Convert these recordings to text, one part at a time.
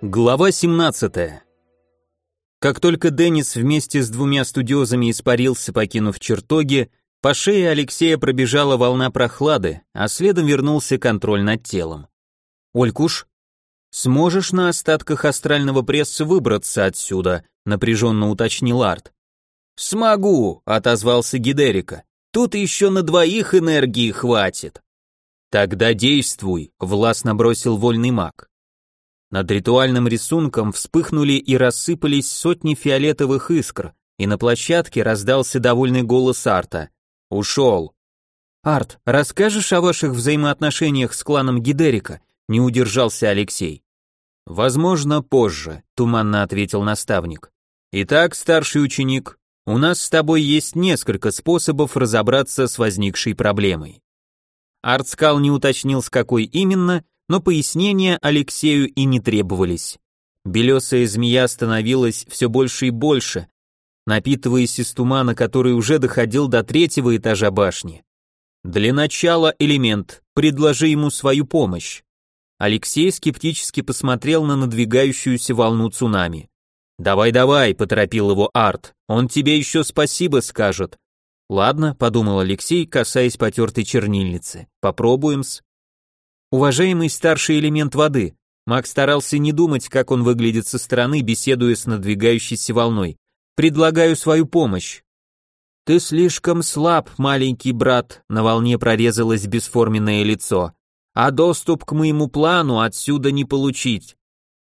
Глава 17. Как только Деннис вместе с двумя студиозами испарился, покинув чертоги, по шее Алексея пробежала волна прохлады, а следом вернулся контроль над телом. «Олькуш, сможешь на остатках астрального пресса выбраться отсюда?» напряженно уточнил Арт. «Смогу», — отозвался Гидерика. «Тут еще на двоих энергии хватит». «Тогда действуй», — властно бросил вольный маг. Над ритуальным рисунком вспыхнули и рассыпались сотни фиолетовых искр, и на площадке раздался довольный голос Арта. «Ушел!» «Арт, расскажешь о ваших взаимоотношениях с кланом Гидерика?» — не удержался Алексей. «Возможно, позже», — туманно ответил наставник. «Итак, старший ученик, у нас с тобой есть несколько способов разобраться с возникшей проблемой». Артскал не уточнил, с какой именно, но пояснения Алексею и не требовались. Белесая змея становилась все больше и больше, напитываясь из тумана, который уже доходил до третьего этажа башни. Для начала элемент, предложи ему свою помощь. Алексей скептически посмотрел на надвигающуюся волну цунами. «Давай-давай», — поторопил его Арт, — «он тебе еще спасибо скажет». «Ладно», — подумал Алексей, касаясь потертой чернильницы, — «попробуем-с». Уважаемый старший элемент воды, Маг старался не думать, как он выглядит со стороны, беседуя с надвигающейся волной. Предлагаю свою помощь. Ты слишком слаб, маленький брат, на волне прорезалось бесформенное лицо. А доступ к моему плану отсюда не получить.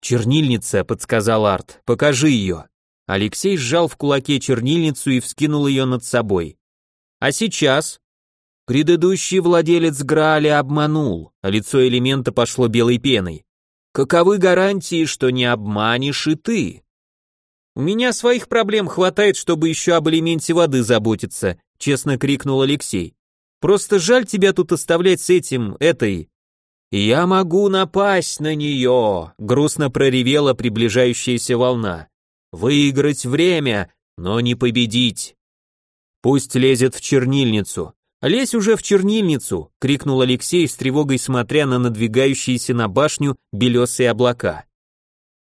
Чернильница, подсказал Арт. Покажи ее. Алексей сжал в кулаке чернильницу и вскинул ее над собой. А сейчас Предыдущий владелец Грааля обманул, а лицо элемента пошло белой пеной. Каковы гарантии, что не обманешь и ты? У меня своих проблем хватает, чтобы еще об элементе воды заботиться, честно крикнул Алексей. Просто жаль тебя тут оставлять с этим, этой. Я могу напасть на нее, грустно проревела приближающаяся волна. Выиграть время, но не победить. Пусть лезет в чернильницу, «Лезь уже в чернильницу!» — крикнул Алексей с тревогой смотря на надвигающиеся на башню белесые облака.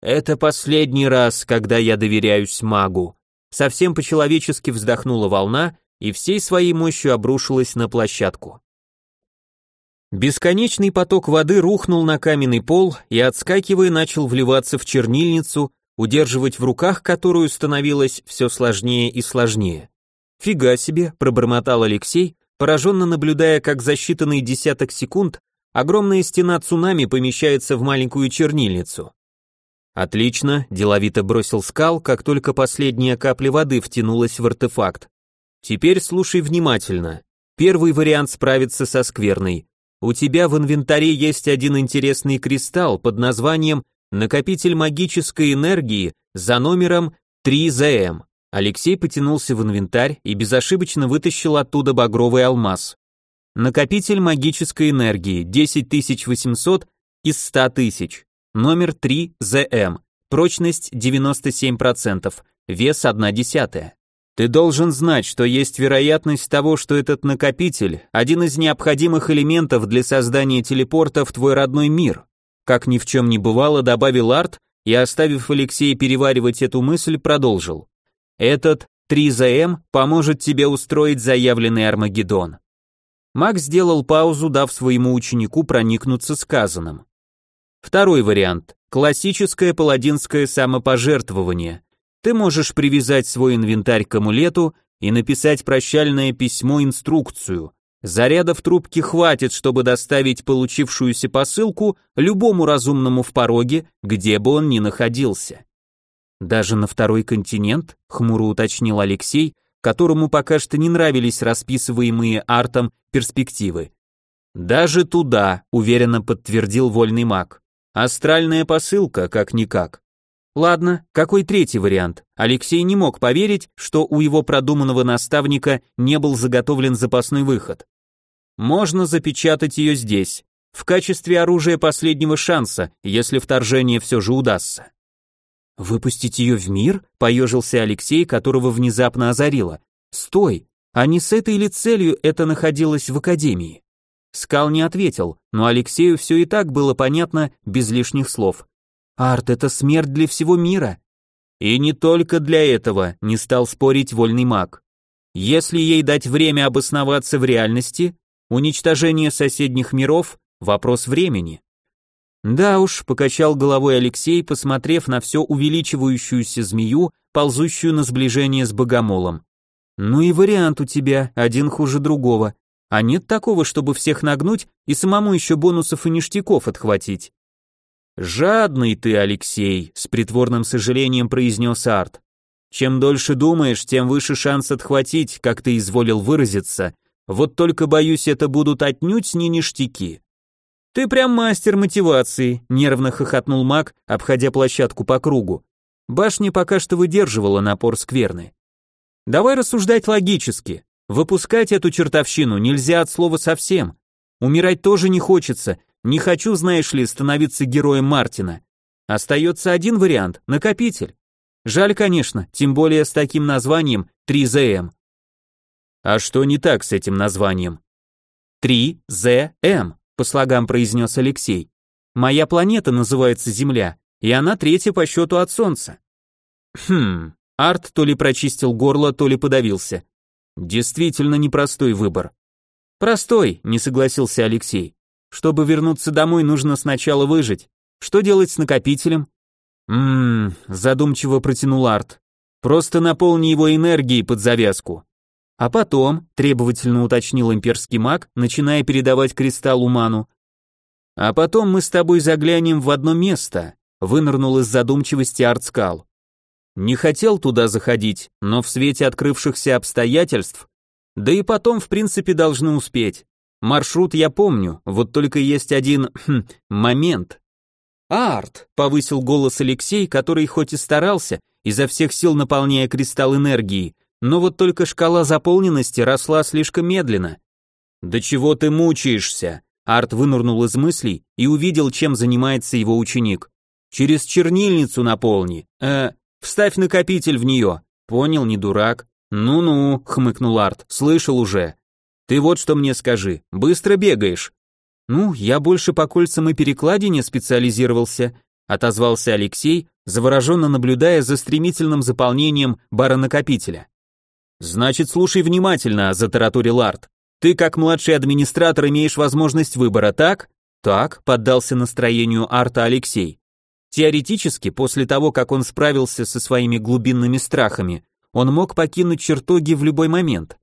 «Это последний раз, когда я доверяюсь магу». Совсем по-человечески вздохнула волна и всей своей мощью обрушилась на площадку. Бесконечный поток воды рухнул на каменный пол и, отскакивая, начал вливаться в чернильницу, удерживать в руках которую становилось все сложнее и сложнее. «Фига себе!» — пробормотал Алексей, пораженно наблюдая, как за считанные десяток секунд огромная стена цунами помещается в маленькую чернильницу. Отлично, деловито бросил скал, как только последняя капля воды втянулась в артефакт. Теперь слушай внимательно. Первый вариант справиться со скверной. У тебя в инвентаре есть один интересный кристалл под названием «Накопитель магической энергии» за номером 3ZM. Алексей потянулся в инвентарь и безошибочно вытащил оттуда багровый алмаз. Накопитель магической энергии 10800 из 100 тысяч. Номер 3 ЗМ. Прочность 97%. Вес 1 десятая. Ты должен знать, что есть вероятность того, что этот накопитель – один из необходимых элементов для создания телепорта в твой родной мир. Как ни в чем не бывало, добавил Арт и, оставив Алексея переваривать эту мысль, продолжил. Этот 3ЗМ поможет тебе устроить заявленный Армагеддон. Макс сделал паузу, дав своему ученику проникнуться сказанным. Второй вариант. Классическое паладинское самопожертвование. Ты можешь привязать свой инвентарь к амулету и написать прощальное письмо-инструкцию. Заряда в трубке хватит, чтобы доставить получившуюся посылку любому разумному в пороге, где бы он ни находился. Даже на второй континент, хмуро уточнил Алексей, которому пока что не нравились расписываемые артом перспективы. Даже туда, уверенно подтвердил вольный маг. Астральная посылка, как никак. Ладно, какой третий вариант? Алексей не мог поверить, что у его продуманного наставника не был заготовлен запасной выход. Можно запечатать ее здесь, в качестве оружия последнего шанса, если вторжение все же удастся. «Выпустить ее в мир?» — поежился Алексей, которого внезапно озарило. «Стой! А не с этой ли целью это находилось в Академии?» Скал не ответил, но Алексею все и так было понятно без лишних слов. Арт — это смерть для всего мира. И не только для этого, не стал спорить вольный маг. Если ей дать время обосноваться в реальности, уничтожение соседних миров — вопрос времени. Да уж, покачал головой Алексей, посмотрев на все увеличивающуюся змею, ползущую на сближение с богомолом. Ну и вариант у тебя, один хуже другого. А нет такого, чтобы всех нагнуть и самому еще бонусов и ништяков отхватить. «Жадный ты, Алексей», — с притворным сожалением произнес Арт. «Чем дольше думаешь, тем выше шанс отхватить, как ты изволил выразиться. Вот только, боюсь, это будут отнюдь не ништяки». «Ты прям мастер мотивации», — нервно хохотнул маг, обходя площадку по кругу. Башня пока что выдерживала напор скверны. «Давай рассуждать логически. Выпускать эту чертовщину нельзя от слова совсем. Умирать тоже не хочется, не хочу, знаешь ли, становиться героем Мартина. Остается один вариант – накопитель. Жаль, конечно, тем более с таким названием 3ZM. А что не так с этим названием? 3ZM, по слогам произнес Алексей. Моя планета называется Земля, и она третья по счету от Солнца. Хм, Арт то ли прочистил горло, то ли подавился. Действительно непростой выбор. Простой, не согласился Алексей. Чтобы вернуться домой, нужно сначала выжить. Что делать с накопителем? Ммм, задумчиво протянул Арт. Просто наполни его энергией под завязку. А потом, требовательно уточнил имперский маг, начиная передавать кристаллу ману. А потом мы с тобой заглянем в одно место, вынырнул из задумчивости Артскал. Не хотел туда заходить, но в свете открывшихся обстоятельств, да и потом, в принципе, должны успеть. Маршрут я помню, вот только есть один хм, момент. «Арт!» — повысил голос Алексей, который хоть и старался, изо всех сил наполняя кристалл энергии, но вот только шкала заполненности росла слишком медленно. «Да чего ты мучаешься?» Арт вынырнул из мыслей и увидел, чем занимается его ученик. «Через чернильницу наполни. Э, вставь накопитель в нее. Понял, не дурак?» «Ну-ну», — хмыкнул Арт, — «слышал уже. Ты вот что мне скажи, быстро бегаешь? Ну, я больше по кольцам и перекладине специализировался, отозвался Алексей, завороженно наблюдая за стремительным заполнением бара-накопителя. Значит, слушай внимательно, затараторил Арт. Ты как младший администратор имеешь возможность выбора, так? Так, поддался настроению Арта Алексей. Теоретически, после того, как он справился со своими глубинными страхами, он мог покинуть чертоги в любой момент.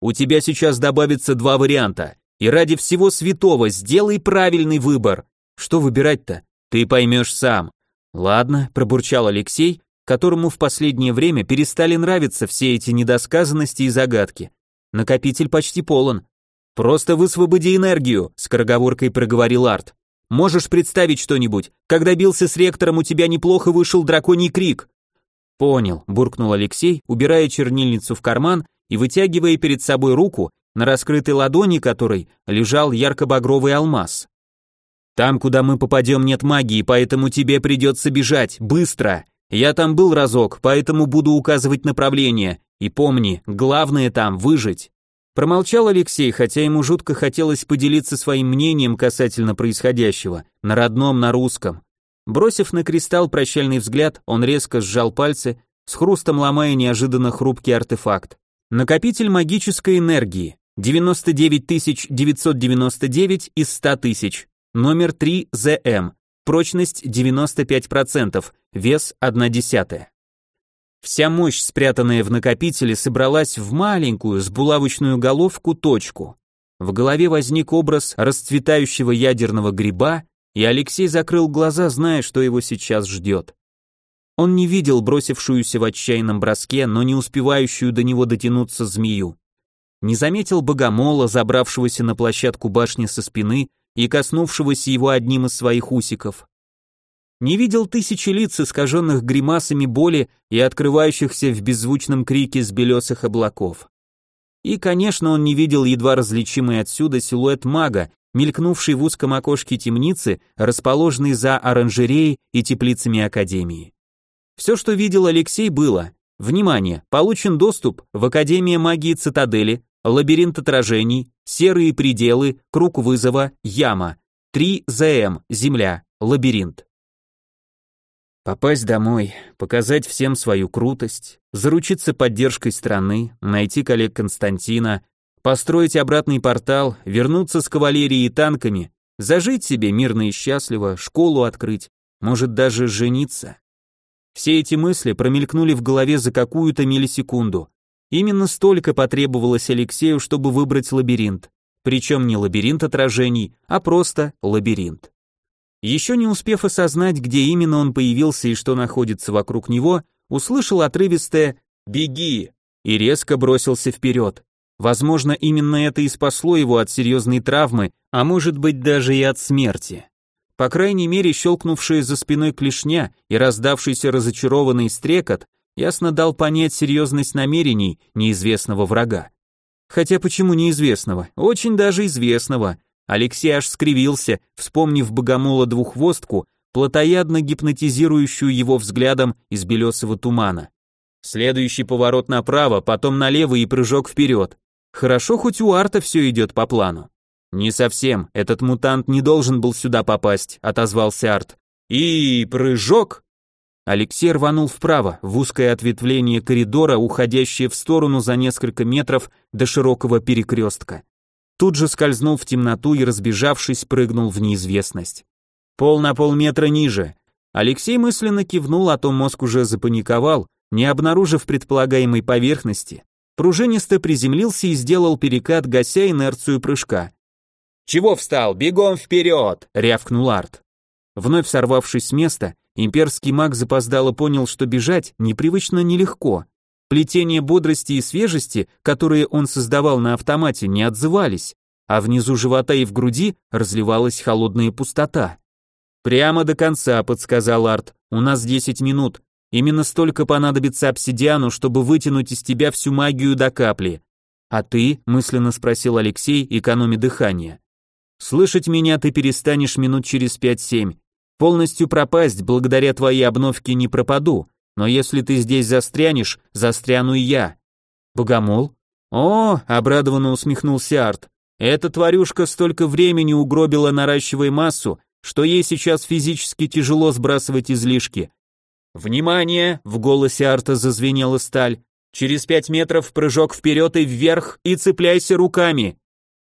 У тебя сейчас добавится два варианта, и ради всего святого сделай правильный выбор. Что выбирать-то? Ты поймешь сам. Ладно, пробурчал Алексей, которому в последнее время перестали нравиться все эти недосказанности и загадки. Накопитель почти полон. Просто высвободи энергию, скороговоркой проговорил Арт. Можешь представить что-нибудь? Когда бился с ректором, у тебя неплохо вышел драконий крик. Понял, буркнул Алексей, убирая чернильницу в карман и вытягивая перед собой руку, на раскрытой ладони которой лежал ярко-багровый алмаз. «Там, куда мы попадем, нет магии, поэтому тебе придется бежать, быстро. Я там был разок, поэтому буду указывать направление. И помни, главное там выжить». Промолчал Алексей, хотя ему жутко хотелось поделиться своим мнением касательно происходящего, на родном, на русском. Бросив на кристалл прощальный взгляд, он резко сжал пальцы, с хрустом ломая неожиданно хрупкий артефакт. Накопитель магической энергии 99999 из 100 тысяч. Номер 3 ЗМ. Прочность 95%, вес 1 десятая. Вся мощь, спрятанная в накопителе, собралась в маленькую с булавочную головку точку. В голове возник образ расцветающего ядерного гриба, и Алексей закрыл глаза, зная, что его сейчас ждет. Он не видел бросившуюся в отчаянном броске, но не успевающую до него дотянуться змею. Не заметил богомола, забравшегося на площадку башни со спины и коснувшегося его одним из своих усиков. не видел тысячи лиц, искаженных гримасами боли и открывающихся в беззвучном крике с белесых облаков. И, конечно, он не видел едва различимый отсюда силуэт мага, мелькнувший в узком окошке темницы, расположенной за оранжереей и теплицами Академии. Все, что видел Алексей, было Внимание! Получен доступ в Академию магии Цитадели, лабиринт отражений, серые пределы, круг вызова, яма, 3 ЗМ, земля, лабиринт. Попасть домой, показать всем свою крутость, заручиться поддержкой страны, найти коллег Константина, построить обратный портал, вернуться с кавалерией и танками, зажить себе мирно и счастливо, школу открыть, может даже жениться. Все эти мысли промелькнули в голове за какую-то миллисекунду. Именно столько потребовалось Алексею, чтобы выбрать лабиринт. Причем не лабиринт отражений, а просто лабиринт. Еще не успев осознать, где именно он появился и что находится вокруг него, услышал отрывистое «Беги!» и резко бросился вперед. Возможно, именно это и спасло его от серьезной травмы, а может быть даже и от смерти. По крайней мере, щелкнувшая за спиной клешня и раздавшийся разочарованный стрекот ясно дал понять серьезность намерений неизвестного врага. Хотя почему неизвестного? Очень даже известного. Алексей аж скривился, вспомнив богомола двухвостку, плотоядно гипнотизирующую его взглядом из белесого тумана. Следующий поворот направо, потом налево и прыжок вперед. Хорошо, хоть у Арта все идет по плану. «Не совсем, этот мутант не должен был сюда попасть», — отозвался Арт. «И прыжок!» Алексей рванул вправо, в узкое ответвление коридора, уходящее в сторону за несколько метров до широкого перекрестка. Тут же скользнул в темноту и, разбежавшись, прыгнул в неизвестность. Пол на полметра ниже. Алексей мысленно кивнул, а то мозг уже запаниковал, не обнаружив предполагаемой поверхности. Пружинисто приземлился и сделал перекат, гася инерцию прыжка. «Чего встал? Бегом вперед!» — рявкнул Арт. Вновь сорвавшись с места, имперский маг запоздало понял, что бежать непривычно нелегко. Плетение бодрости и свежести, которые он создавал на автомате, не отзывались, а внизу живота и в груди разливалась холодная пустота. «Прямо до конца», — подсказал Арт, — «у нас 10 минут. Именно столько понадобится обсидиану, чтобы вытянуть из тебя всю магию до капли». «А ты?» — мысленно спросил Алексей, экономя дыхание. Слышать меня ты перестанешь минут через пять-семь. Полностью пропасть благодаря твоей обновке не пропаду, но если ты здесь застрянешь, застряну и я. Богомол? О, обрадованно усмехнулся Арт. Эта тварюшка столько времени угробила, наращивая массу, что ей сейчас физически тяжело сбрасывать излишки. Внимание! В голосе Арта зазвенела сталь. Через пять метров прыжок вперед и вверх и цепляйся руками.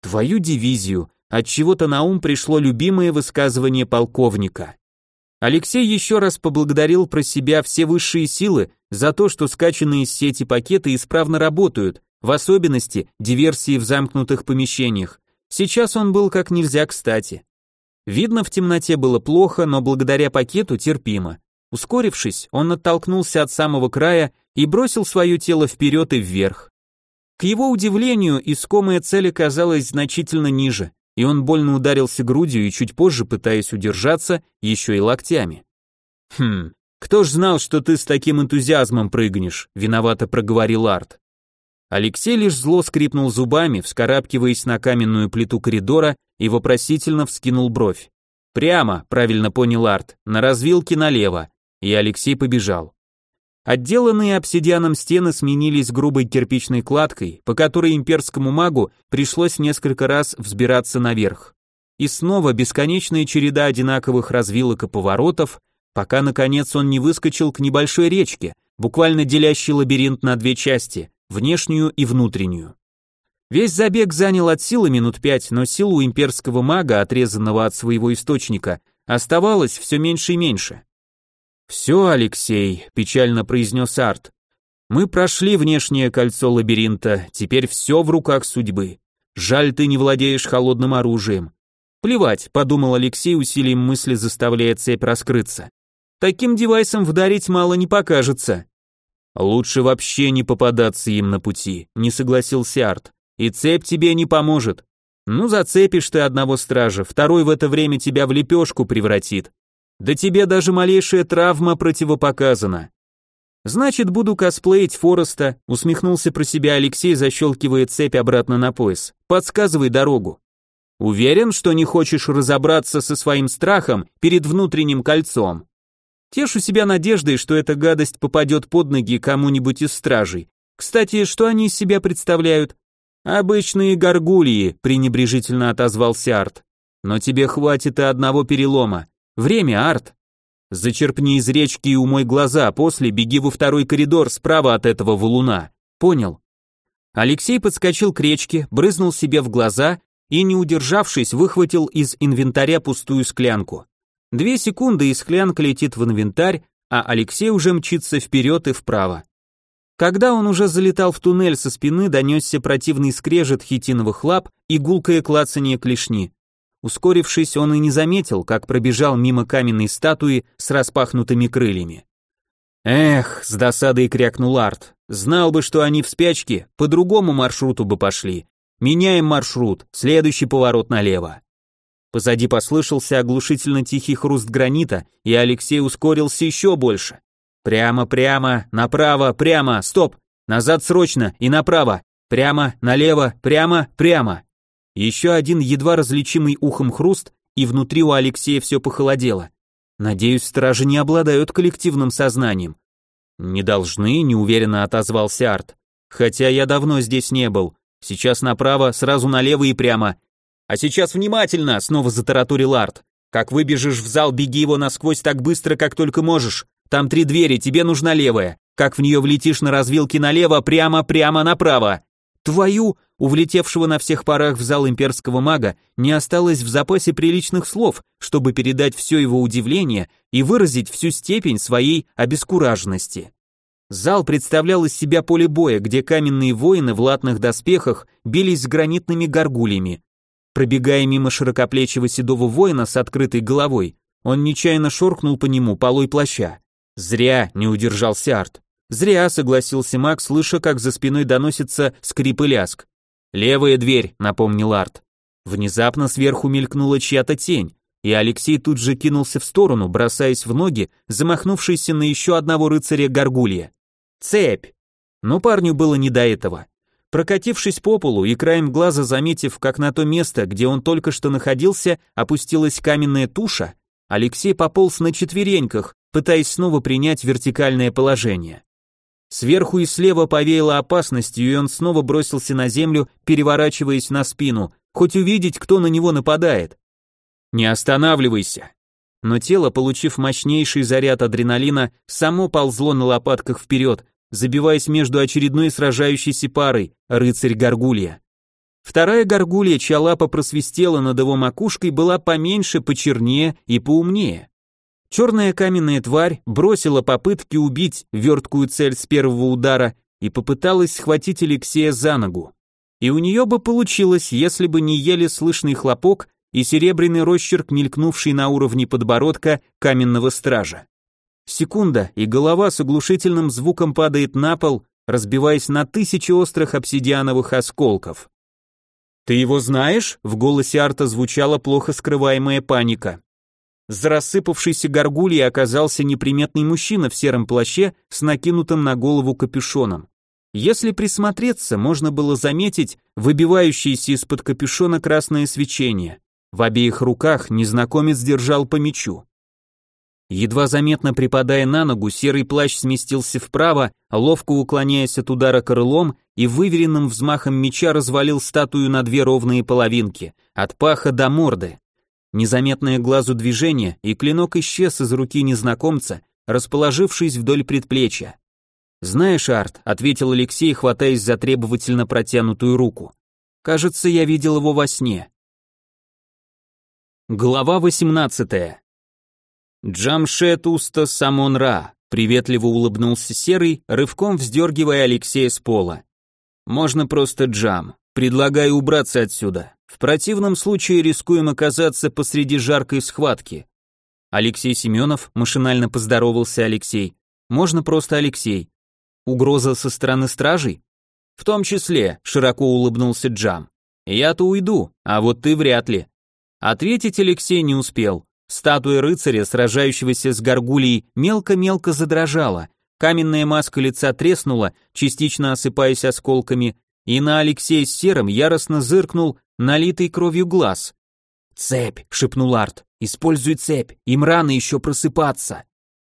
Твою дивизию, от чего-то на ум пришло любимое высказывание полковника. Алексей еще раз поблагодарил про себя все высшие силы за то, что скачанные с сети пакеты исправно работают, в особенности диверсии в замкнутых помещениях. Сейчас он был как нельзя кстати. Видно, в темноте было плохо, но благодаря пакету терпимо. Ускорившись, он оттолкнулся от самого края и бросил свое тело вперед и вверх. К его удивлению, искомая цель оказалась значительно ниже и он больно ударился грудью и чуть позже, пытаясь удержаться, еще и локтями. «Хм, кто ж знал, что ты с таким энтузиазмом прыгнешь?» — виновато проговорил Арт. Алексей лишь зло скрипнул зубами, вскарабкиваясь на каменную плиту коридора и вопросительно вскинул бровь. «Прямо», — правильно понял Арт, — «на развилке налево», и Алексей побежал. Отделанные обсидианом стены сменились грубой кирпичной кладкой, по которой имперскому магу пришлось несколько раз взбираться наверх. И снова бесконечная череда одинаковых развилок и поворотов, пока наконец он не выскочил к небольшой речке, буквально делящей лабиринт на две части, внешнюю и внутреннюю. Весь забег занял от силы минут пять, но силу имперского мага, отрезанного от своего источника, оставалось все меньше и меньше. «Все, Алексей», — печально произнес Арт. «Мы прошли внешнее кольцо лабиринта, теперь все в руках судьбы. Жаль, ты не владеешь холодным оружием». «Плевать», — подумал Алексей, усилием мысли заставляя цепь раскрыться. «Таким девайсом вдарить мало не покажется». «Лучше вообще не попадаться им на пути», — не согласился Арт. «И цепь тебе не поможет. Ну, зацепишь ты одного стража, второй в это время тебя в лепешку превратит. Да тебе даже малейшая травма противопоказана. Значит, буду косплеить Фореста, усмехнулся про себя Алексей, защелкивая цепь обратно на пояс. Подсказывай дорогу. Уверен, что не хочешь разобраться со своим страхом перед внутренним кольцом. Тешу себя надеждой, что эта гадость попадет под ноги кому-нибудь из стражей. Кстати, что они из себя представляют? Обычные горгульи, пренебрежительно отозвался Арт. Но тебе хватит и одного перелома. Время, Арт. Зачерпни из речки и умой глаза, после беги во второй коридор справа от этого валуна. Понял? Алексей подскочил к речке, брызнул себе в глаза и, не удержавшись, выхватил из инвентаря пустую склянку. Две секунды и склянка летит в инвентарь, а Алексей уже мчится вперед и вправо. Когда он уже залетал в туннель со спины, донесся противный скрежет хитиновых лап и гулкое клацание клешни. Ускорившись, он и не заметил, как пробежал мимо каменной статуи с распахнутыми крыльями. «Эх», — с досадой крякнул Арт, — «знал бы, что они в спячке, по другому маршруту бы пошли. Меняем маршрут, следующий поворот налево». Позади послышался оглушительно тихий хруст гранита, и Алексей ускорился еще больше. «Прямо, прямо, направо, прямо, стоп! Назад срочно и направо! Прямо, налево, прямо, прямо!» Еще один едва различимый ухом хруст, и внутри у Алексея все похолодело. Надеюсь, стражи не обладают коллективным сознанием. Не должны, неуверенно отозвался Арт. Хотя я давно здесь не был. Сейчас направо, сразу налево и прямо. А сейчас внимательно, снова затараторил Арт. Как выбежишь в зал, беги его насквозь так быстро, как только можешь. Там три двери, тебе нужна левая. Как в нее влетишь на развилке налево, прямо, прямо направо. Твою, у влетевшего на всех парах в зал имперского мага не осталось в запасе приличных слов, чтобы передать все его удивление и выразить всю степень своей обескураженности. Зал представлял из себя поле боя, где каменные воины в латных доспехах бились с гранитными горгульями. Пробегая мимо широкоплечего седого воина с открытой головой, он нечаянно шоркнул по нему полой плаща. Зря не удержался Арт. Зря согласился Мак, слыша, как за спиной доносится скрип и ляск. «Левая дверь», — напомнил Арт. Внезапно сверху мелькнула чья-то тень, и Алексей тут же кинулся в сторону, бросаясь в ноги, замахнувшийся на еще одного рыцаря Гаргулья. «Цепь!» Но парню было не до этого. Прокатившись по полу и краем глаза заметив, как на то место, где он только что находился, опустилась каменная туша, Алексей пополз на четвереньках, пытаясь снова принять вертикальное положение. Сверху и слева повеяло опасностью, и он снова бросился на землю, переворачиваясь на спину, хоть увидеть, кто на него нападает. «Не останавливайся!» Но тело, получив мощнейший заряд адреналина, само ползло на лопатках вперед, забиваясь между очередной сражающейся парой, рыцарь-горгулья. Вторая горгулья, чья лапа просвистела над его макушкой, была поменьше, почернее и поумнее. Черная каменная тварь бросила попытки убить верткую цель с первого удара и попыталась схватить Алексея за ногу. И у нее бы получилось, если бы не еле слышный хлопок и серебряный росчерк, мелькнувший на уровне подбородка каменного стража. Секунда, и голова с оглушительным звуком падает на пол, разбиваясь на тысячи острых обсидиановых осколков. «Ты его знаешь?» — в голосе Арта звучала плохо скрываемая паника. За рассыпавшейся горгульей оказался неприметный мужчина в сером плаще с накинутым на голову капюшоном. Если присмотреться, можно было заметить выбивающееся из-под капюшона красное свечение. В обеих руках незнакомец держал по мечу. Едва заметно припадая на ногу, серый плащ сместился вправо, ловко уклоняясь от удара крылом и выверенным взмахом меча развалил статую на две ровные половинки, от паха до морды. Незаметное глазу движение, и клинок исчез из руки незнакомца, расположившись вдоль предплечья. «Знаешь, Арт», — ответил Алексей, хватаясь за требовательно протянутую руку. «Кажется, я видел его во сне». Глава 18. Джамшет Уста Самон Ра, приветливо улыбнулся Серый, рывком вздергивая Алексея с пола. «Можно просто Джам. Предлагаю убраться отсюда. В противном случае рискуем оказаться посреди жаркой схватки. Алексей Семенов, машинально поздоровался Алексей. Можно просто Алексей. Угроза со стороны стражей? В том числе, широко улыбнулся Джам. Я-то уйду, а вот ты вряд ли. Ответить Алексей не успел. Статуя рыцаря, сражающегося с горгулей, мелко-мелко задрожала, каменная маска лица треснула, частично осыпаясь осколками, и на Алексея с Серым яростно зыркнул налитый кровью глаз. «Цепь!» — шепнул Арт. «Используй цепь, им рано еще просыпаться!»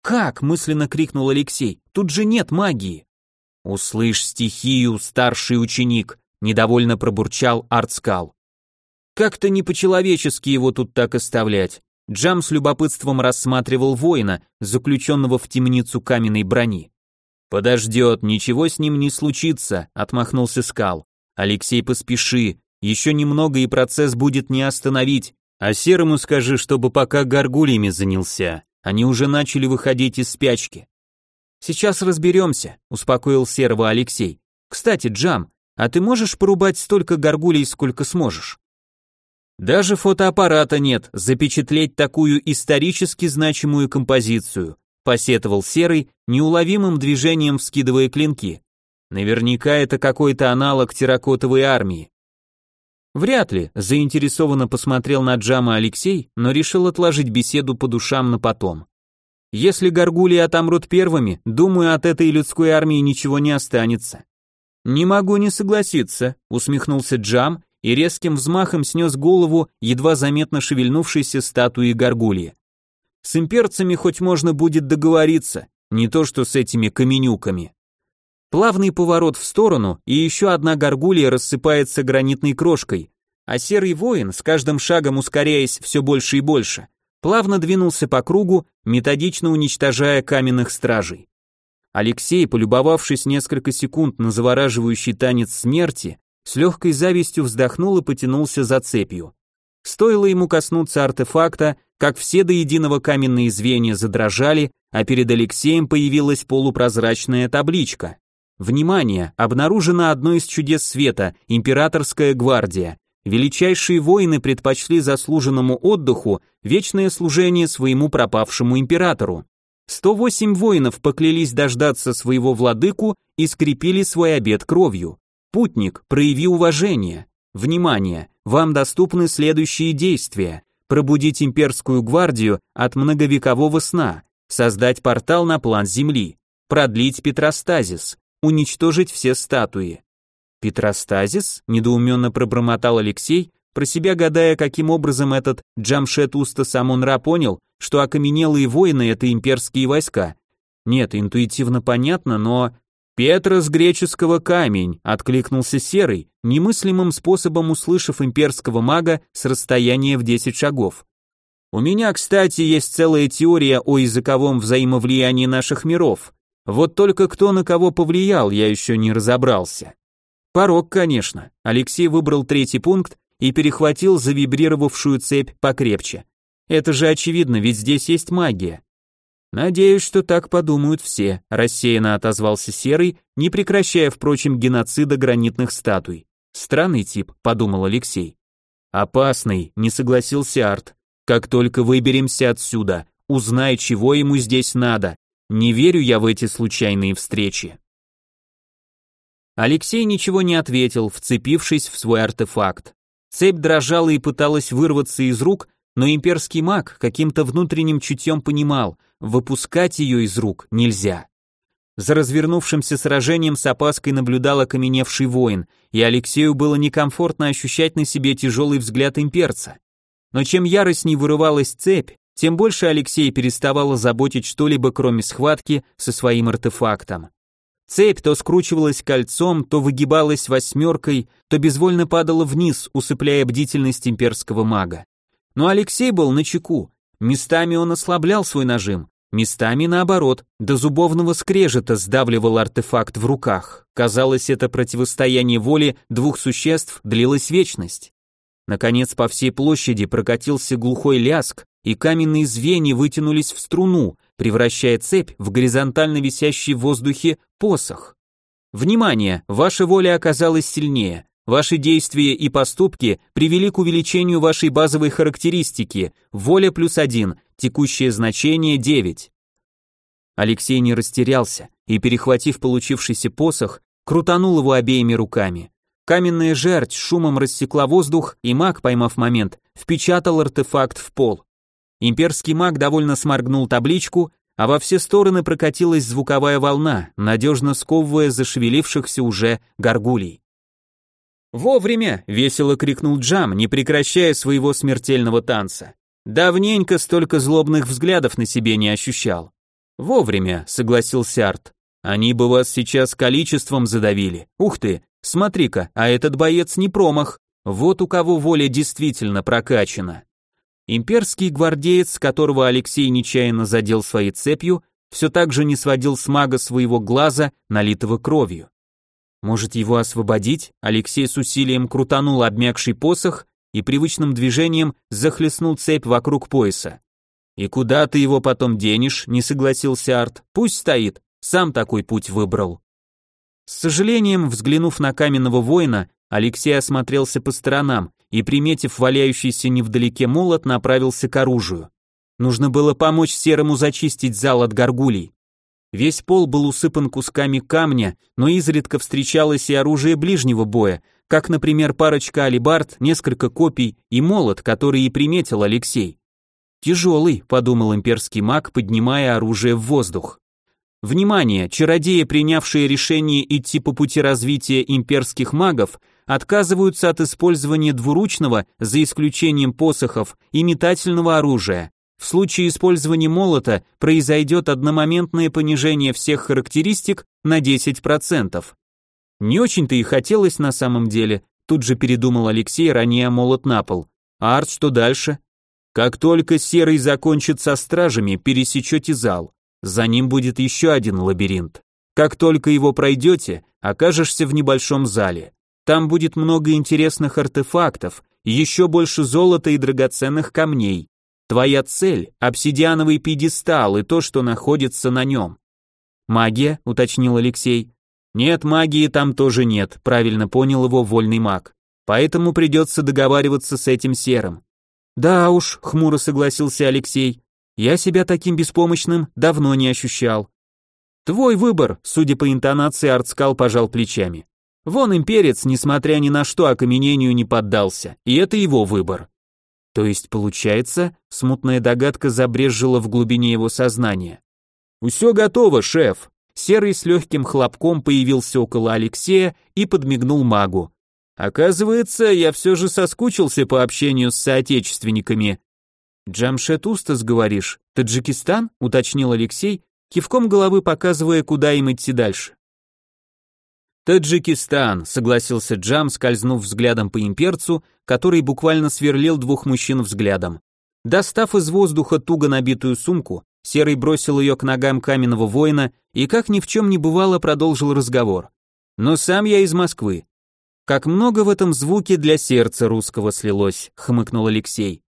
«Как?» — мысленно крикнул Алексей. «Тут же нет магии!» «Услышь стихию, старший ученик!» — недовольно пробурчал Артскал. «Как-то не по-человечески его тут так оставлять!» Джам с любопытством рассматривал воина, заключенного в темницу каменной брони. «Подождет, ничего с ним не случится», — отмахнулся Скал. «Алексей, поспеши, еще немного и процесс будет не остановить, а Серому скажи, чтобы пока горгульями занялся, они уже начали выходить из спячки». «Сейчас разберемся», — успокоил Серого Алексей. «Кстати, Джам, а ты можешь порубать столько горгулей, сколько сможешь?» Даже фотоаппарата нет запечатлеть такую исторически значимую композицию, посетовал Серый, неуловимым движением вскидывая клинки. Наверняка это какой-то аналог терракотовой армии. Вряд ли, заинтересованно посмотрел на Джама Алексей, но решил отложить беседу по душам на потом. Если горгулии отомрут первыми, думаю, от этой людской армии ничего не останется. Не могу не согласиться, усмехнулся Джам и резким взмахом снес голову едва заметно шевельнувшейся статуи горгульи. С имперцами хоть можно будет договориться, не то что с этими каменюками. Плавный поворот в сторону, и еще одна горгулья рассыпается гранитной крошкой, а серый воин, с каждым шагом ускоряясь все больше и больше, плавно двинулся по кругу, методично уничтожая каменных стражей. Алексей, полюбовавшись несколько секунд на завораживающий танец смерти, с легкой завистью вздохнул и потянулся за цепью. Стоило ему коснуться артефакта, как все до единого каменные звенья задрожали, а перед Алексеем появилась полупрозрачная табличка. Внимание, обнаружено одно из чудес света, императорская гвардия. Величайшие воины предпочли заслуженному отдыху вечное служение своему пропавшему императору. 108 воинов поклялись дождаться своего владыку и скрепили свой обет кровью. Путник, прояви уважение. Внимание, вам доступны следующие действия. Пробудить имперскую гвардию от многовекового сна, создать портал на план Земли, продлить петростазис, уничтожить все статуи. Петростазис? недоуменно пробормотал Алексей, про себя гадая, каким образом этот Джамшет Уста Самунра понял, что окаменелые воины — это имперские войска. Нет, интуитивно понятно, но «Петра с греческого камень», — откликнулся Серый, немыслимым способом услышав имперского мага с расстояния в 10 шагов. «У меня, кстати, есть целая теория о языковом взаимовлиянии наших миров. Вот только кто на кого повлиял, я еще не разобрался». Порог, конечно. Алексей выбрал третий пункт и перехватил завибрировавшую цепь покрепче. Это же очевидно, ведь здесь есть магия. Надеюсь, что так подумают все, рассеянно отозвался Серый, не прекращая, впрочем, геноцида гранитных статуй. Странный тип, подумал Алексей. Опасный, не согласился Арт. Как только выберемся отсюда, узнай, чего ему здесь надо. Не верю я в эти случайные встречи. Алексей ничего не ответил, вцепившись в свой артефакт. Цепь дрожала и пыталась вырваться из рук, но имперский маг каким-то внутренним чутьем понимал, выпускать ее из рук нельзя. За развернувшимся сражением с опаской наблюдал окаменевший воин, и Алексею было некомфортно ощущать на себе тяжелый взгляд имперца. Но чем яростней вырывалась цепь, тем больше Алексей переставало заботить что-либо, кроме схватки со своим артефактом. Цепь то скручивалась кольцом, то выгибалась восьмеркой, то безвольно падала вниз, усыпляя бдительность имперского мага. Но Алексей был на чеку. Местами он ослаблял свой нажим, местами наоборот, до зубовного скрежета сдавливал артефакт в руках. Казалось, это противостояние воли двух существ длилось вечность. Наконец по всей площади прокатился глухой ляск, и каменные звенья вытянулись в струну, превращая цепь в горизонтально висящий в воздухе посох. Внимание, ваша воля оказалась сильнее. Ваши действия и поступки привели к увеличению вашей базовой характеристики, воля плюс один, текущее значение 9. Алексей не растерялся и, перехватив получившийся посох, крутанул его обеими руками. Каменная жерть шумом рассекла воздух, и маг, поймав момент, впечатал артефакт в пол. Имперский маг довольно сморгнул табличку, а во все стороны прокатилась звуковая волна, надежно сковывая зашевелившихся уже горгулей. «Вовремя!» — весело крикнул Джам, не прекращая своего смертельного танца. Давненько столько злобных взглядов на себе не ощущал. «Вовремя», — согласился Арт. «Они бы вас сейчас количеством задавили. Ух ты, смотри-ка, а этот боец не промах. Вот у кого воля действительно прокачана». Имперский гвардеец, которого Алексей нечаянно задел своей цепью, все так же не сводил с мага своего глаза, налитого кровью. Может его освободить? Алексей с усилием крутанул обмякший посох и привычным движением захлестнул цепь вокруг пояса. «И куда ты его потом денешь?» — не согласился Арт. «Пусть стоит, сам такой путь выбрал». С сожалением, взглянув на каменного воина, Алексей осмотрелся по сторонам и, приметив валяющийся невдалеке молот, направился к оружию. Нужно было помочь Серому зачистить зал от горгулей. Весь пол был усыпан кусками камня, но изредка встречалось и оружие ближнего боя, как, например, парочка алибард, несколько копий и молот, который и приметил Алексей. «Тяжелый», — подумал имперский маг, поднимая оружие в воздух. Внимание, чародеи, принявшие решение идти по пути развития имперских магов, отказываются от использования двуручного, за исключением посохов, и метательного оружия. В случае использования молота произойдет одномоментное понижение всех характеристик на 10%. Не очень-то и хотелось на самом деле, тут же передумал Алексей, роняя молот на пол. А арт что дальше? Как только серый закончит со стражами, пересечете зал. За ним будет еще один лабиринт. Как только его пройдете, окажешься в небольшом зале. Там будет много интересных артефактов, еще больше золота и драгоценных камней. Твоя цель — обсидиановый пьедестал и то, что находится на нем. Магия, уточнил Алексей. Нет, магии там тоже нет, правильно понял его вольный маг. Поэтому придется договариваться с этим серым. Да уж, хмуро согласился Алексей. Я себя таким беспомощным давно не ощущал. Твой выбор, судя по интонации, Артскал пожал плечами. Вон имперец, несмотря ни на что, окаменению не поддался, и это его выбор. То есть, получается, смутная догадка забрежила в глубине его сознания. «Все готово, шеф», Серый с легким хлопком появился около Алексея и подмигнул магу. Оказывается, я все же соскучился по общению с соотечественниками. Джамшет Устас, говоришь, Таджикистан? уточнил Алексей, кивком головы показывая, куда им идти дальше. Таджикистан, согласился Джам, скользнув взглядом по имперцу, который буквально сверлил двух мужчин взглядом. Достав из воздуха туго набитую сумку, Серый бросил ее к ногам каменного воина и, как ни в чем не бывало, продолжил разговор. «Но сам я из Москвы». «Как много в этом звуке для сердца русского слилось», — хмыкнул Алексей.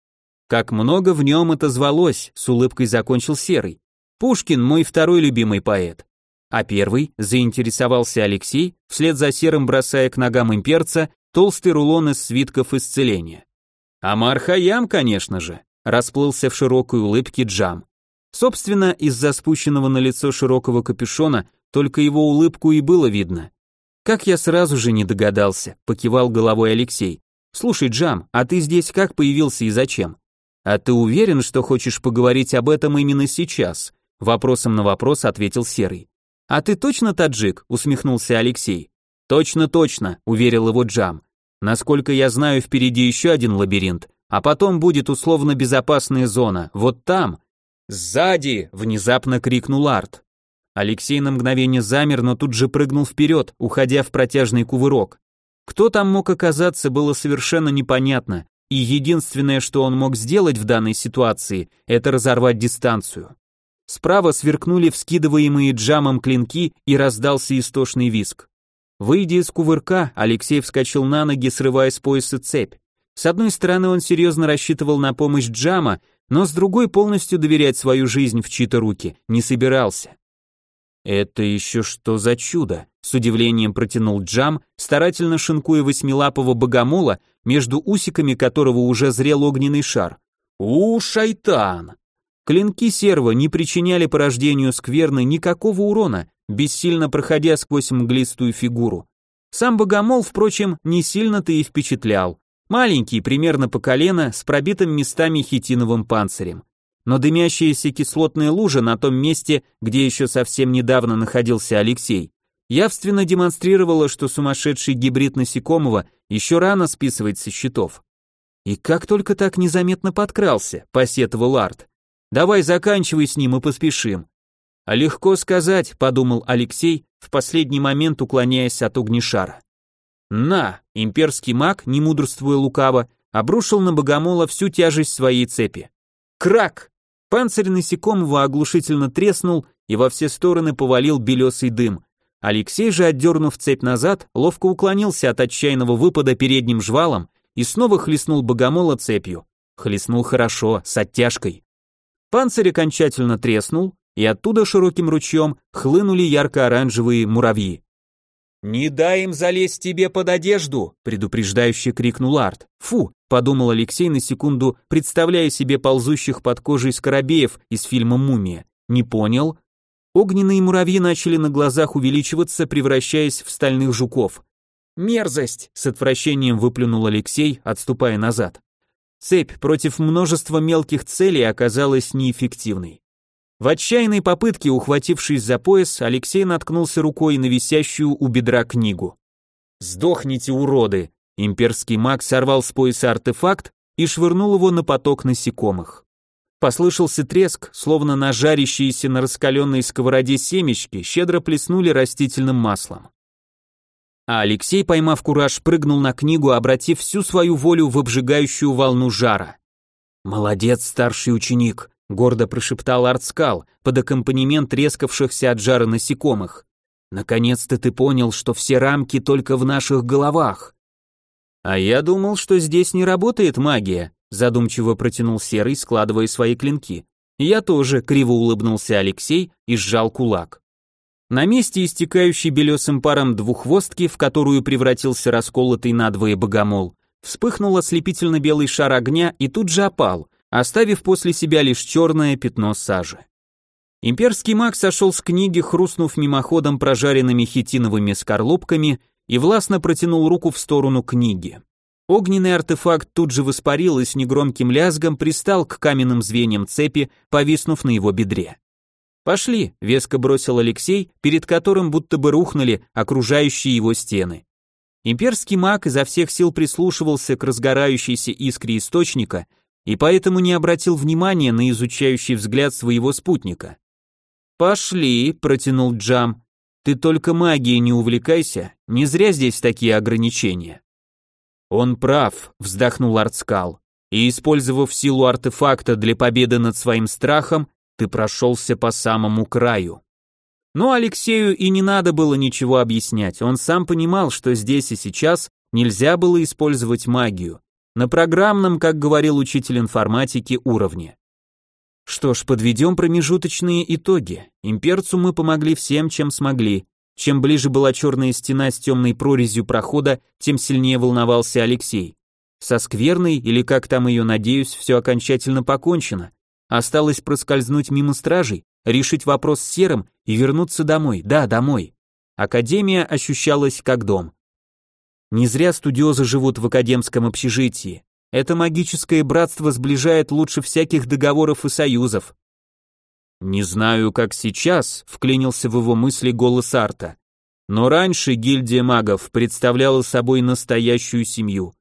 «Как много в нем это звалось», — с улыбкой закончил Серый. «Пушкин — мой второй любимый поэт». А первый, заинтересовался Алексей, вслед за Серым бросая к ногам имперца толстый рулон из свитков исцеления. «Амар Хаям, конечно же», — расплылся в широкой улыбке Джам. Собственно, из-за спущенного на лицо широкого капюшона только его улыбку и было видно. Как я сразу же не догадался, покивал головой Алексей. Слушай, Джам, а ты здесь как появился и зачем? А ты уверен, что хочешь поговорить об этом именно сейчас? Вопросом на вопрос ответил Серый. А ты точно таджик? усмехнулся Алексей. Точно, точно, уверил его Джам. Насколько я знаю, впереди еще один лабиринт, а потом будет условно безопасная зона. Вот там, «Сзади!» — внезапно крикнул Арт. Алексей на мгновение замер, но тут же прыгнул вперед, уходя в протяжный кувырок. Кто там мог оказаться, было совершенно непонятно, и единственное, что он мог сделать в данной ситуации, это разорвать дистанцию. Справа сверкнули вскидываемые джамом клинки и раздался истошный виск. Выйдя из кувырка, Алексей вскочил на ноги, срывая с пояса цепь. С одной стороны, он серьезно рассчитывал на помощь Джама, но с другой полностью доверять свою жизнь в чьи-то руки не собирался. «Это еще что за чудо?» — с удивлением протянул Джам, старательно шинкуя восьмилапого богомола, между усиками которого уже зрел огненный шар. «У, шайтан!» Клинки серва не причиняли порождению скверны никакого урона, бессильно проходя сквозь мглистую фигуру. Сам богомол, впрочем, не сильно-то и впечатлял. Маленький, примерно по колено, с пробитым местами хитиновым панцирем. но дымящаяся кислотная лужа на том месте, где еще совсем недавно находился Алексей, явственно демонстрировала, что сумасшедший гибрид насекомого еще рано списывать со счетов. И как только так незаметно подкрался, посетовал Арт. Давай заканчивай с ним и поспешим. А легко сказать, подумал Алексей, в последний момент уклоняясь от огнешара. На, имперский маг, не мудрствуя лукаво, обрушил на богомола всю тяжесть своей цепи. Крак! Панцирь насекомого оглушительно треснул и во все стороны повалил белесый дым. Алексей же, отдернув цепь назад, ловко уклонился от отчаянного выпада передним жвалом и снова хлестнул богомола цепью. Хлестнул хорошо, с оттяжкой. Панцирь окончательно треснул, и оттуда широким ручьем хлынули ярко-оранжевые муравьи. «Не дай им залезть тебе под одежду!» — предупреждающе крикнул Арт. «Фу!» — подумал Алексей на секунду, представляя себе ползущих под кожей скоробеев из фильма «Мумия». «Не понял?» Огненные муравьи начали на глазах увеличиваться, превращаясь в стальных жуков. «Мерзость!» — с отвращением выплюнул Алексей, отступая назад. Цепь против множества мелких целей оказалась неэффективной. В отчаянной попытке, ухватившись за пояс, Алексей наткнулся рукой на висящую у бедра книгу. «Сдохните, уроды!» Имперский маг сорвал с пояса артефакт и швырнул его на поток насекомых. Послышался треск, словно на жарящиеся на раскаленной сковороде семечки щедро плеснули растительным маслом. А Алексей, поймав кураж, прыгнул на книгу, обратив всю свою волю в обжигающую волну жара. «Молодец, старший ученик», гордо прошептал Артскал под аккомпанемент трескавшихся от жара насекомых. Наконец-то ты понял, что все рамки только в наших головах. А я думал, что здесь не работает магия, задумчиво протянул Серый, складывая свои клинки. Я тоже, криво улыбнулся Алексей и сжал кулак. На месте истекающей белесым паром двуххвостки, в которую превратился расколотый надвое богомол, вспыхнул ослепительно белый шар огня и тут же опал, оставив после себя лишь черное пятно сажи. Имперский маг сошел с книги, хрустнув мимоходом прожаренными хитиновыми скорлупками и властно протянул руку в сторону книги. Огненный артефакт тут же воспарил и с негромким лязгом пристал к каменным звеньям цепи, повиснув на его бедре. «Пошли», — веско бросил Алексей, перед которым будто бы рухнули окружающие его стены. Имперский маг изо всех сил прислушивался к разгорающейся искре источника, и поэтому не обратил внимания на изучающий взгляд своего спутника. «Пошли», — протянул Джам, — «ты только магией не увлекайся, не зря здесь такие ограничения». «Он прав», — вздохнул Артскал, «и, использовав силу артефакта для победы над своим страхом, ты прошелся по самому краю». Но Алексею и не надо было ничего объяснять, он сам понимал, что здесь и сейчас нельзя было использовать магию, на программном, как говорил учитель информатики, уровне. Что ж, подведем промежуточные итоги. Имперцу мы помогли всем, чем смогли. Чем ближе была черная стена с темной прорезью прохода, тем сильнее волновался Алексей. Со скверной, или как там ее, надеюсь, все окончательно покончено. Осталось проскользнуть мимо стражей, решить вопрос с Серым и вернуться домой, да, домой. Академия ощущалась как дом. Не зря студиозы живут в академском общежитии. Это магическое братство сближает лучше всяких договоров и союзов. Не знаю, как сейчас, вклинился в его мысли голос Арта. Но раньше гильдия магов представляла собой настоящую семью.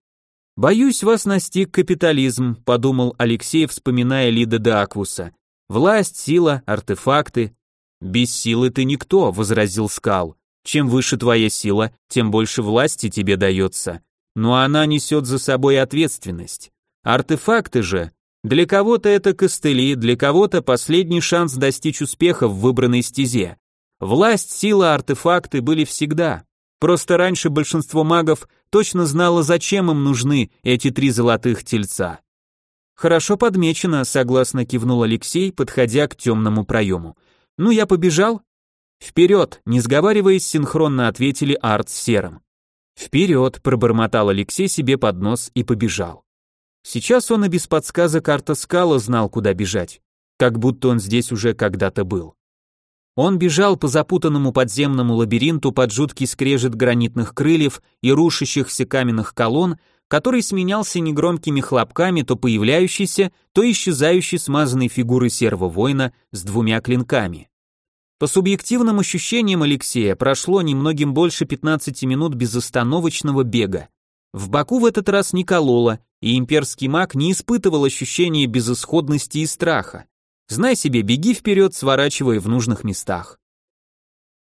Боюсь, вас настиг капитализм, подумал Алексей, вспоминая Лида де Аквуса. Власть, сила, артефакты. Без силы ты никто, возразил Скал. Чем выше твоя сила, тем больше власти тебе дается. Но она несет за собой ответственность. Артефакты же, для кого-то это костыли, для кого-то последний шанс достичь успеха в выбранной стезе. Власть, сила, артефакты были всегда. Просто раньше большинство магов точно знало, зачем им нужны эти три золотых тельца. Хорошо подмечено, согласно кивнул Алексей, подходя к темному проему. Ну я побежал, «Вперед!» — не сговариваясь, синхронно ответили Арт с Серым. «Вперед!» — пробормотал Алексей себе под нос и побежал. Сейчас он и без подсказок Арта Скала знал, куда бежать, как будто он здесь уже когда-то был. Он бежал по запутанному подземному лабиринту под жуткий скрежет гранитных крыльев и рушащихся каменных колонн, который сменялся негромкими хлопками то появляющейся, то исчезающей смазанной фигуры серого воина с двумя клинками. По субъективным ощущениям Алексея прошло немногим больше 15 минут безостановочного бега. В боку в этот раз не кололо, и имперский маг не испытывал ощущения безысходности и страха. Знай себе, беги вперед, сворачивая в нужных местах.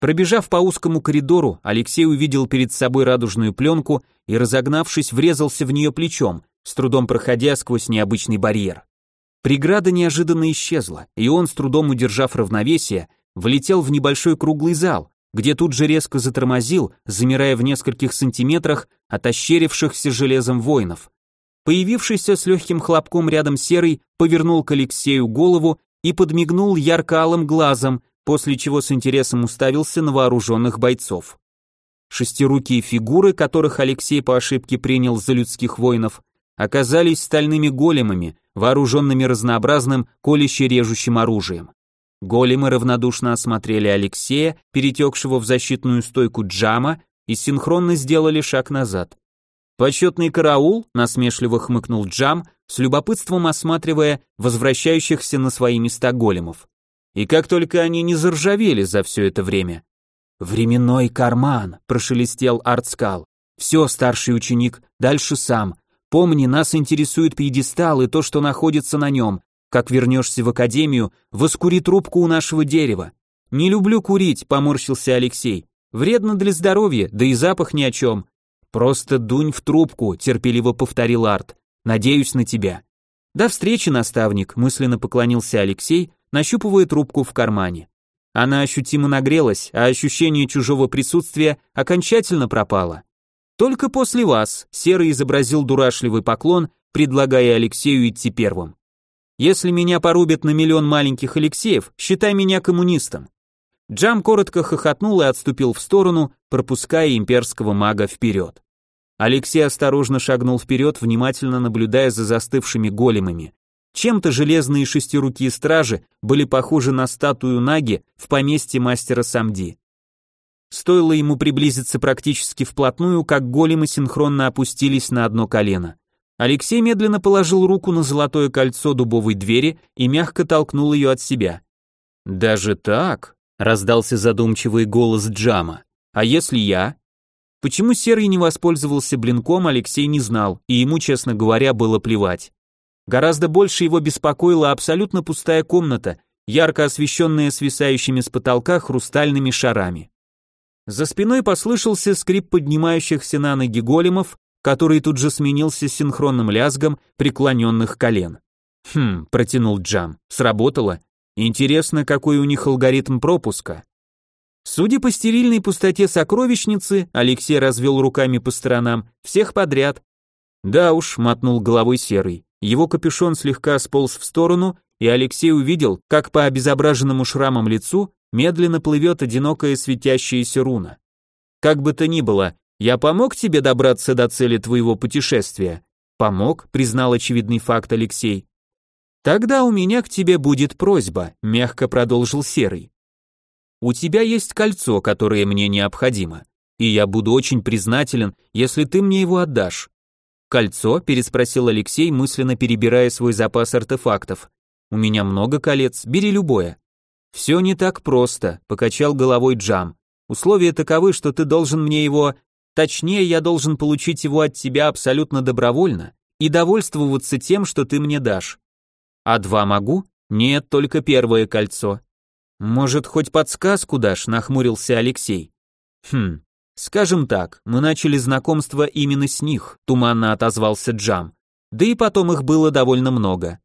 Пробежав по узкому коридору, Алексей увидел перед собой радужную пленку и, разогнавшись, врезался в нее плечом, с трудом проходя сквозь необычный барьер. Преграда неожиданно исчезла, и он, с трудом удержав равновесие, влетел в небольшой круглый зал, где тут же резко затормозил, замирая в нескольких сантиметрах от ощерившихся железом воинов. Появившийся с легким хлопком рядом серый повернул к Алексею голову и подмигнул ярко-алым глазом, после чего с интересом уставился на вооруженных бойцов. Шестирукие фигуры, которых Алексей по ошибке принял за людских воинов, оказались стальными големами, вооруженными разнообразным колюще-режущим оружием. Големы равнодушно осмотрели Алексея, перетекшего в защитную стойку Джама, и синхронно сделали шаг назад. «Почетный караул?» — насмешливо хмыкнул Джам, с любопытством осматривая возвращающихся на свои места големов. И как только они не заржавели за все это время. «Временной карман», — прошелестел Артскал. «Все, старший ученик, дальше сам. Помни, нас интересует пьедестал и то, что находится на нем. Как вернешься в академию, воскури трубку у нашего дерева». «Не люблю курить», — поморщился Алексей. «Вредно для здоровья, да и запах ни о чем». «Просто дунь в трубку», — терпеливо повторил Арт. «Надеюсь на тебя». «До встречи, наставник», — мысленно поклонился Алексей, нащупывая трубку в кармане. Она ощутимо нагрелась, а ощущение чужого присутствия окончательно пропало. Только после вас Серый изобразил дурашливый поклон, предлагая Алексею идти первым. Если меня порубят на миллион маленьких Алексеев, считай меня коммунистом. Джам коротко хохотнул и отступил в сторону, пропуская имперского мага вперед. Алексей осторожно шагнул вперед, внимательно наблюдая за застывшими големами. Чем-то железные шестирукие стражи были похожи на статую Наги в поместье мастера Самди. Стоило ему приблизиться практически вплотную, как големы синхронно опустились на одно колено. Алексей медленно положил руку на золотое кольцо дубовой двери и мягко толкнул ее от себя. «Даже так?» — раздался задумчивый голос Джама. «А если я?» Почему Серый не воспользовался блинком, Алексей не знал, и ему, честно говоря, было плевать. Гораздо больше его беспокоила абсолютно пустая комната, ярко освещенная свисающими с потолка хрустальными шарами. За спиной послышался скрип поднимающихся на ноги големов, который тут же сменился синхронным лязгом преклоненных колен. «Хм», — протянул Джам, — «сработало. Интересно, какой у них алгоритм пропуска». Судя по стерильной пустоте сокровищницы, Алексей развел руками по сторонам, всех подряд. «Да уж», — мотнул головой Серый, его капюшон слегка сполз в сторону, и Алексей увидел, как по обезображенному шрамом лицу медленно плывет одинокая светящаяся руна. Как бы то ни было, я помог тебе добраться до цели твоего путешествия. Помог, признал очевидный факт Алексей. Тогда у меня к тебе будет просьба, мягко продолжил Серый. У тебя есть кольцо, которое мне необходимо, и я буду очень признателен, если ты мне его отдашь. «Кольцо?» – переспросил Алексей, мысленно перебирая свой запас артефактов. «У меня много колец, бери любое». «Все не так просто», – покачал головой Джам. «Условия таковы, что ты должен мне его... Точнее, я должен получить его от тебя абсолютно добровольно и довольствоваться тем, что ты мне дашь. А два могу? Нет, только первое кольцо. Может, хоть подсказку дашь, нахмурился Алексей. Хм, «Скажем так, мы начали знакомство именно с них», — туманно отозвался Джам. «Да и потом их было довольно много».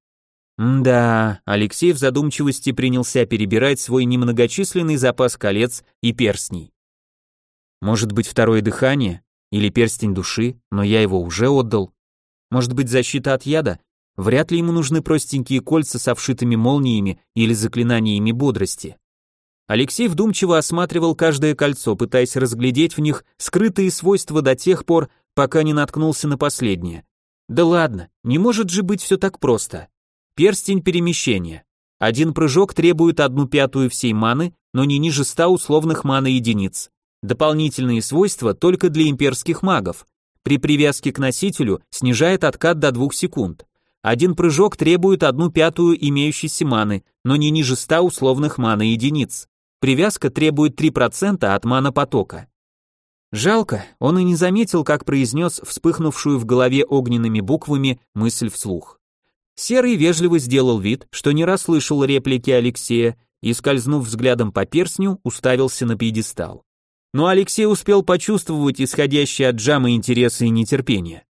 «Да», — Алексей в задумчивости принялся перебирать свой немногочисленный запас колец и перстней. «Может быть, второе дыхание? Или перстень души, но я его уже отдал? Может быть, защита от яда? Вряд ли ему нужны простенькие кольца со вшитыми молниями или заклинаниями бодрости. Алексей вдумчиво осматривал каждое кольцо, пытаясь разглядеть в них скрытые свойства до тех пор, пока не наткнулся на последнее. Да ладно, не может же быть все так просто. Перстень перемещения. Один прыжок требует одну пятую всей маны, но не ниже ста условных маны единиц. Дополнительные свойства только для имперских магов. при привязке к носителю снижает откат до 2 секунд. Один прыжок требует одну пятую имеющейся маны, но не ниже 100 условных маны единиц. Привязка требует 3% от мана потока. Жалко, он и не заметил, как произнес вспыхнувшую в голове огненными буквами мысль вслух. Серый вежливо сделал вид, что не расслышал реплики Алексея и, скользнув взглядом по перстню, уставился на пьедестал. Но Алексей успел почувствовать исходящие от Джама интересы и нетерпение.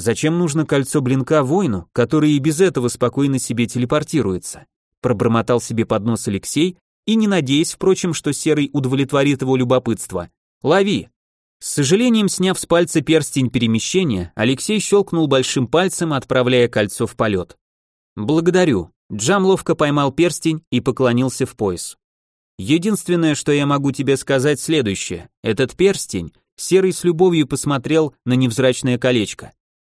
Зачем нужно кольцо блинка воину, который и без этого спокойно себе телепортируется? Пробормотал себе под нос Алексей и не надеясь, впрочем, что Серый удовлетворит его любопытство. Лови. С сожалением сняв с пальца перстень перемещения, Алексей щелкнул большим пальцем, отправляя кольцо в полет. Благодарю. Джам ловко поймал перстень и поклонился в пояс. Единственное, что я могу тебе сказать следующее. Этот перстень Серый с любовью посмотрел на невзрачное колечко.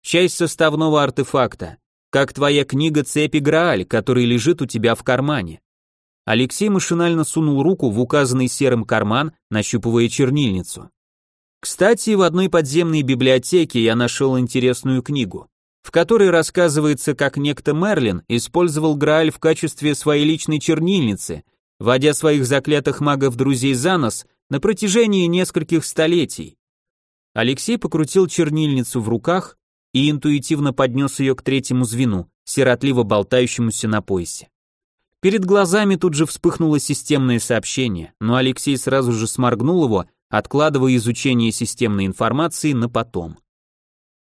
Часть составного артефакта, как твоя книга «Цепи Грааль», который лежит у тебя в кармане. Алексей машинально сунул руку в указанный серым карман, нащупывая чернильницу. Кстати, в одной подземной библиотеке я нашел интересную книгу, в которой рассказывается, как некто Мерлин использовал Грааль в качестве своей личной чернильницы, водя своих заклятых магов-друзей за нос на протяжении нескольких столетий. Алексей покрутил чернильницу в руках и интуитивно поднес ее к третьему звену, сиротливо болтающемуся на поясе. Перед глазами тут же вспыхнуло системное сообщение, но Алексей сразу же сморгнул его, откладывая изучение системной информации на потом.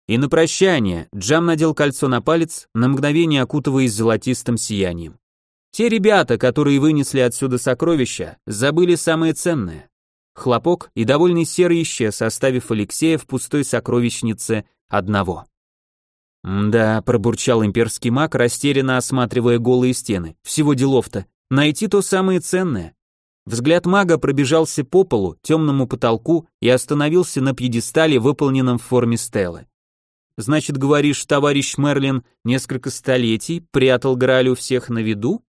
И на прощание Джам надел кольцо на палец, на мгновение окутываясь золотистым сиянием. Те ребята, которые вынесли отсюда сокровища, забыли самое ценное. Хлопок и довольный серый исчез, оставив Алексея в пустой сокровищнице одного. «Да», — пробурчал имперский маг, растерянно осматривая голые стены. «Всего делов-то. Найти то самое ценное». Взгляд мага пробежался по полу, темному потолку и остановился на пьедестале, выполненном в форме стелы. «Значит, говоришь, товарищ Мерлин несколько столетий прятал Грааль у всех на виду?»